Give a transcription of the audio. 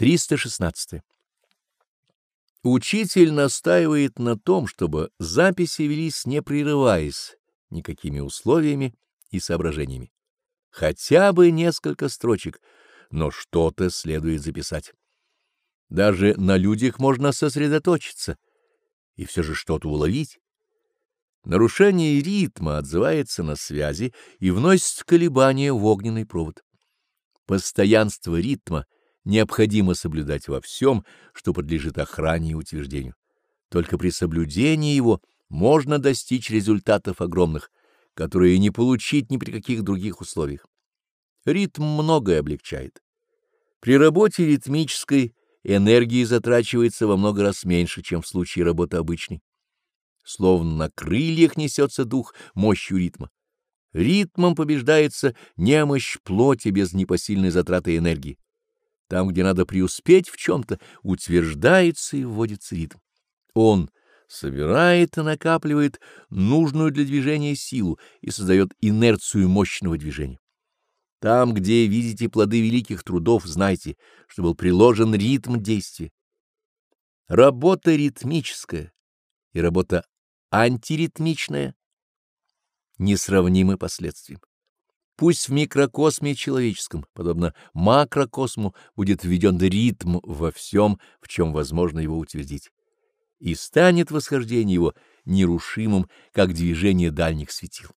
316. Учитель настаивает на том, чтобы записи велись не прерываясь никакими условиями и соображениями. Хотя бы несколько строчек, но что-то следует записать. Даже на людях можно сосредоточиться и все же что-то уловить. Нарушение ритма отзывается на связи и вносит колебания в огненный провод. Постоянство ритма необходимо соблюдать во всем, что подлежит охране и утверждению. Только при соблюдении его можно достичь результатов огромных, которые не получить ни при каких других условиях. Ритм многое облегчает. При работе ритмической энергии затрачивается во много раз меньше, чем в случае работы обычной. Словно на крыльях несется дух мощью ритма. Ритмом побеждается немощь плоти без непосильной затраты энергии. Там, где надо преуспеть в чем-то, утверждается и вводится ритм. Он собирает и накапливает нужную для движения силу и создает инерцию мощного движения. Там, где видите плоды великих трудов, знайте, что был приложен ритм действия. Работа ритмическая и работа антиритмичная несравнимы последствиям. Пусть в микрокосме человеческом, подобно макрокосму, будет введен ритм во всем, в чем возможно его утвердить, и станет восхождение его нерушимым, как движение дальних светил.